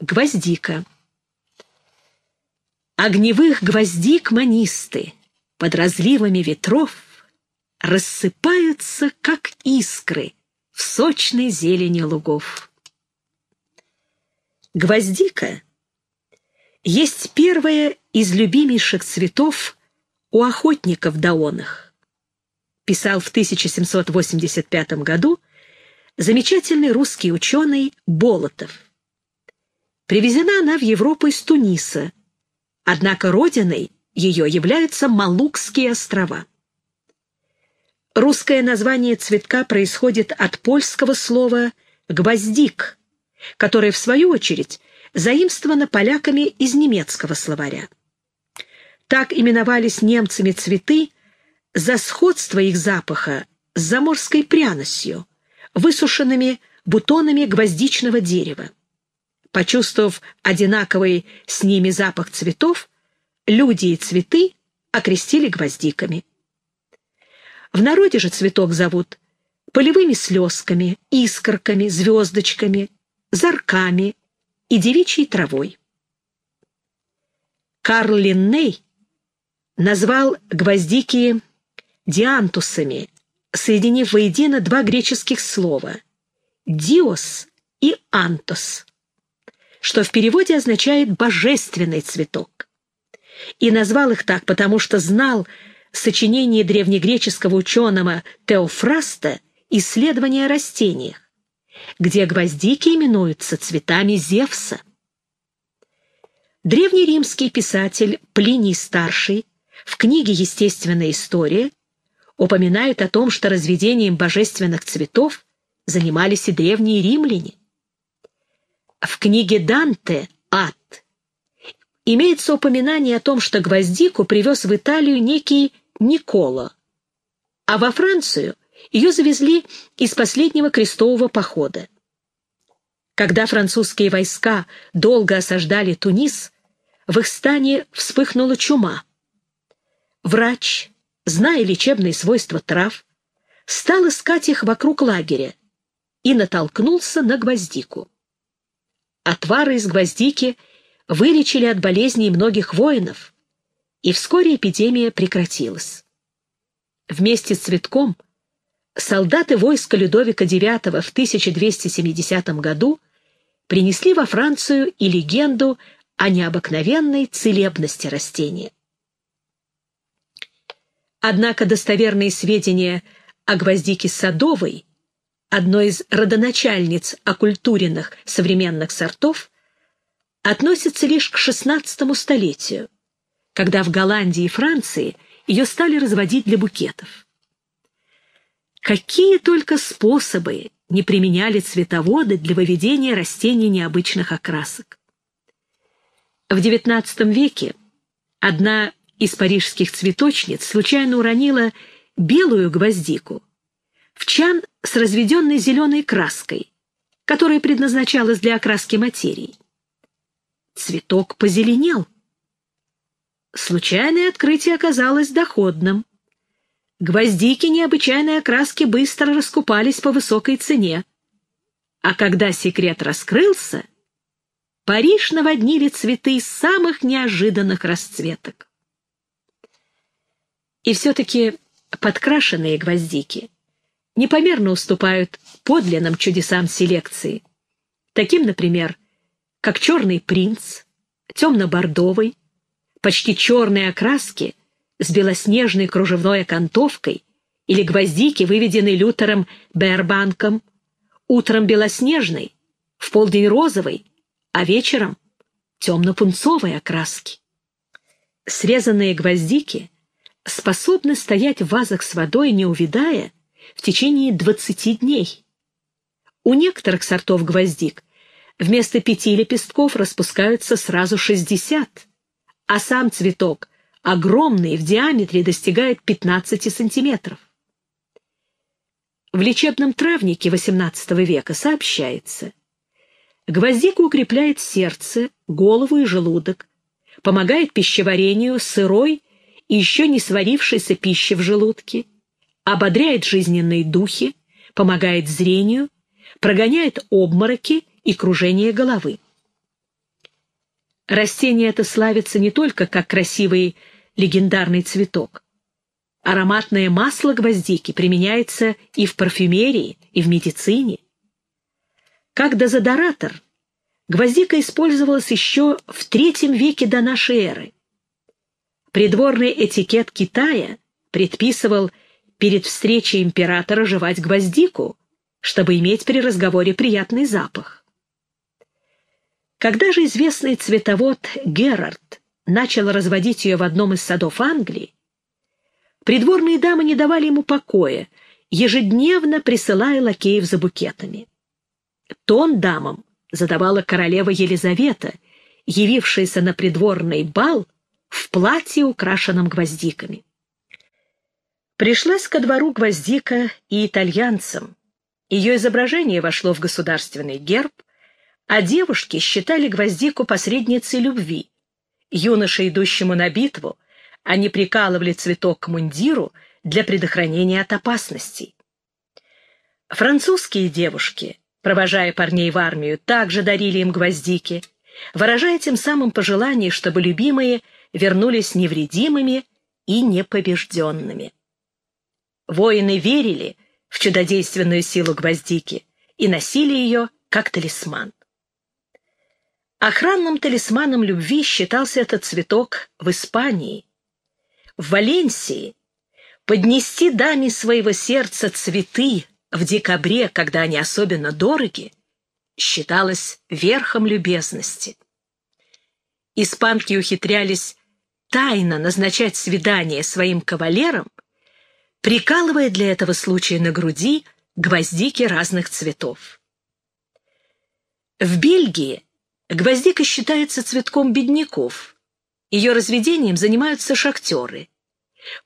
Гвоздика. Огневых гвоздик манисты под разливами ветров рассыпаются, как искры, в сочной зелени лугов. Гвоздика есть первая из любимейших цветов у охотников даонах. Писал в 1785 году замечательный русский ученый Болотов. Привезена она в Европу из Туниса, однако родиной ее являются Малукские острова. Русское название цветка происходит от польского слова «гвоздик», которое, в свою очередь, заимствовано поляками из немецкого словаря. Так именовались немцами цветы за сходство их запаха с заморской пряностью, высушенными бутонами гвоздичного дерева. Почувствовав одинаковый с ними запах цветов, люди и цветы окрестили гвоздиками. В народе же цветок зовут полевыми слезками, искорками, звездочками, зарками и девичьей травой. Карл Линней назвал гвоздики диантусами, соединив воедино два греческих слова «диос» и «антос», что в переводе означает «божественный цветок». И назвал их так, потому что знал сочинение древнегреческого ученого Теофраста «Исследование о растениях», где гвоздики именуются цветами Зевса. Древнеримский писатель Плиний Старший в книге «Естественная история» упоминает о том, что разведением божественных цветов занимались и древние римляне. В книге Данте «Ад» имеется упоминание о том, что гвоздику привез в Италию некий Никола, а во Францию ее завезли из последнего крестового похода. Когда французские войска долго осаждали Тунис, в их стане вспыхнула чума. Врач, зная лечебные свойства трав, стал искать их вокруг лагеря и натолкнулся на гвоздику. Отвары из гвоздики вылечили от болезней многих воинов, и вскоре эпидемия прекратилась. Вместе с цветком солдаты войска Людовика IX в 1270 году принесли во Францию и легенду о необыкновенной целебности растения. Однако достоверные сведения о гвоздике садовой, одной из родоначальниц оккультуренных современных сортов, относятся лишь к XVI столетию, когда в Голландии и Франции ее стали разводить для букетов. Какие только способы не применяли цветоводы для выведения растений необычных окрасок. В XIX веке одна из парижских цветочниц случайно уронила белую гвоздику в чан с разведенной зеленой краской, которая предназначалась для окраски материи. Цветок позеленел. Случайное открытие оказалось доходным. Гвоздики необычайной окраски быстро раскупались по высокой цене. А когда секрет раскрылся, Париж наводнили цветы самых неожиданных расцветок. И все-таки подкрашенные гвоздики непомерно уступают подлинным чудесам селекции, таким, например, как черный принц, темно-бордовый, почти черные окраски с белоснежной кружевной окантовкой или гвоздики, выведенные Лютером Бербанком, утром белоснежной, в полдень розовой, а вечером темно-пунцовой окраски. Срезанные гвоздики способны стоять в вазах с водой, не увядая, в течение 20 дней. У некоторых сортов гвоздик вместо пяти лепестков распускаются сразу 60, а сам цветок огромный в диаметре достигает 15 сантиметров. В лечебном травнике XVIII века сообщается, гвоздика укрепляет сердце, голову и желудок, помогает пищеварению сырой и еще не сварившейся пищи в желудке, ободряет жизненные духи, помогает зрению, прогоняет обмороки и кружение головы. Растение это славится не только как красивый легендарный цветок. Ароматное масло гвоздики применяется и в парфюмерии, и в медицине. Как дезодоратор, гвоздика использовалась еще в третьем веке до нашей эры. Придворный этикет Китая предписывал перед встречей императора жевать гвоздику, чтобы иметь при разговоре приятный запах. Когда же известный цветовод Герард начал разводить ее в одном из садов Англии, придворные дамы не давали ему покоя, ежедневно присылая лакеев за букетами. Тон дамам задавала королева Елизавета, явившаяся на придворный бал в платье, украшенном гвоздиками. Пришлась ко двору гвоздика и итальянцам. Ее изображение вошло в государственный герб, а девушки считали гвоздику посредницей любви. Юноше, идущему на битву, они прикалывали цветок к мундиру для предохранения от опасностей. Французские девушки, провожая парней в армию, также дарили им гвоздики, выражая тем самым пожелание, чтобы любимые вернулись невредимыми и непобежденными. Воины верили в чудодейственную силу гвоздики и носили ее как талисман. Охранным талисманом любви считался этот цветок в Испании. В Валенсии поднести даме своего сердца цветы в декабре, когда они особенно дороги, считалось верхом любезности. Испанки ухитрялись тайно назначать свидание своим кавалерам, прикалывая для этого случая на груди гвоздики разных цветов. В Бельгии Гвоздика считается цветком бедняков. Ее разведением занимаются шахтеры.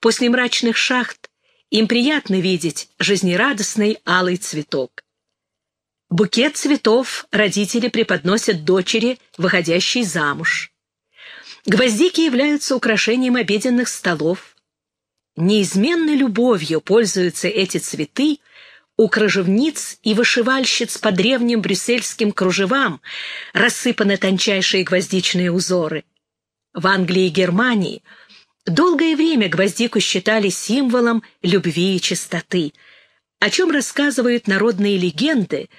После мрачных шахт им приятно видеть жизнерадостный алый цветок. Букет цветов родители преподносят дочери, выходящей замуж. Гвоздики являются украшением обеденных столов. Неизменной любовью пользуются эти цветы у кружевниц и вышивальщиц по древним брюссельским кружевам рассыпаны тончайшие гвоздичные узоры. В Англии и Германии долгое время гвоздику считали символом любви и чистоты, о чем рассказывают народные легенды,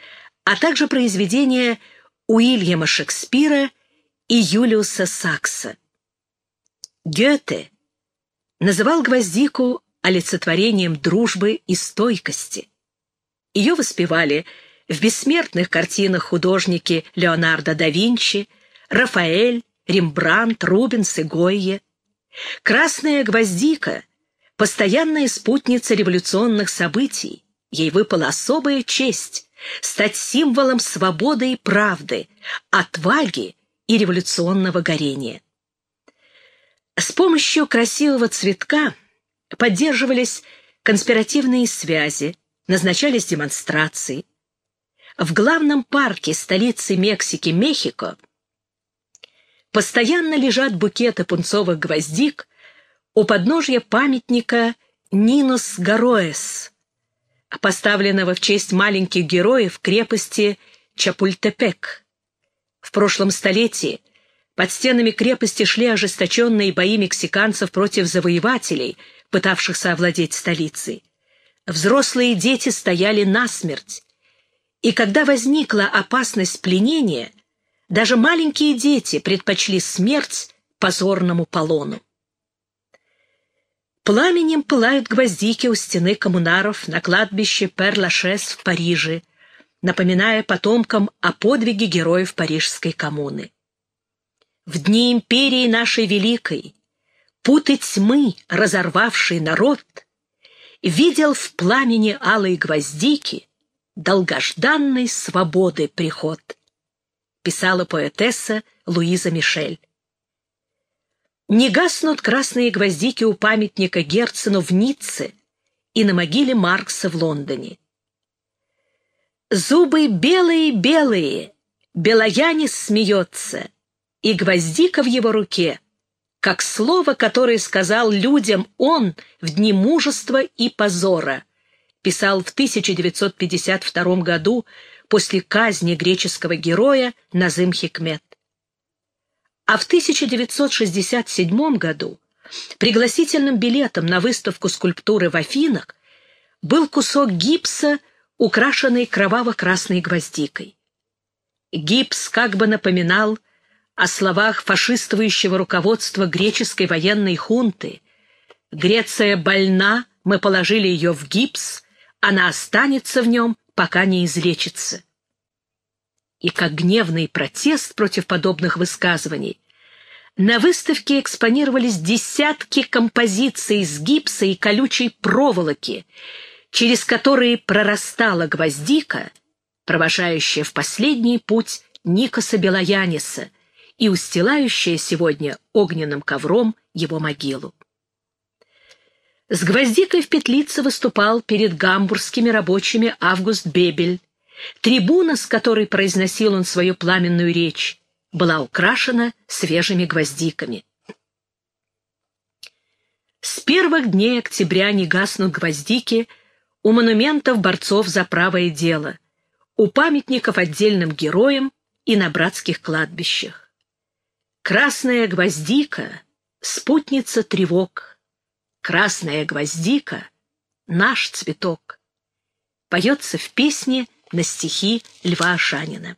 а также произведения Уильяма Шекспира и Юлиуса Сакса. Гёте называл гвоздику олицетворением дружбы и стойкости. Ее воспевали в бессмертных картинах художники Леонардо да Винчи, Рафаэль, Рембрандт, Рубенс и Гойе. Красная гвоздика — постоянная спутница революционных событий. Ей выпала особая честь стать символом свободы и правды, отваги и революционного горения. С помощью красивого цветка поддерживались конспиративные связи, назначались демонстрации. В главном парке столицы Мексики, Мехико, постоянно лежат букеты пунцовых гвоздик у подножья памятника Нинос Гароэс, поставленного в честь маленьких героев крепости Чапультепек. В прошлом столетии под стенами крепости шли ожесточенные бои мексиканцев против завоевателей, пытавшихся овладеть столицей. Взрослые дети стояли насмерть. И когда возникла опасность пленения, даже маленькие дети предпочли смерть позорному полону. Пламенем пылают гвоздики у стены коммунаров на кладбище Пер-Лашес в Париже, напоминая потомкам о подвиге героев Парижской коммуны. В дни империи нашей великой, путы тьмы, разорвавший народ, видел в пламени алой гвоздики долгожданной свободы приход, писала поэтесса Луиза Мишель. Не гаснут красные гвоздики у памятника Герцену в Ницце и на могиле Маркса в Лондоне. Зубы белые-белые, Белоянис смеется, и гвоздика в его руке как слово, которое сказал людям он в дни мужества и позора, писал в 1952 году после казни греческого героя Назым Хикмет. А в 1967 году пригласительным билетом на выставку скульптуры в Афинах был кусок гипса, украшенный кроваво-красной гвоздикой. Гипс как бы напоминал о словах фашистующего руководства греческой военной хунты. «Греция больна, мы положили ее в гипс, она останется в нем, пока не излечится». И как гневный протест против подобных высказываний, на выставке экспонировались десятки композиций из гипса и колючей проволоки, через которые прорастала гвоздика, провожающая в последний путь Никоса Белояниса — и устилающая сегодня огненным ковром его могилу. С гвоздикой в петлице выступал перед гамбургскими рабочими Август Бебель. Трибуна, с которой произносил он свою пламенную речь, была украшена свежими гвоздиками. С первых дней октября не гаснут гвоздики у монументов борцов за правое дело, у памятников отдельным героям и на братских кладбищах. Красная гвоздика — спутница тревог. Красная гвоздика — наш цветок. Поется в песне на стихи Льва Ашанина.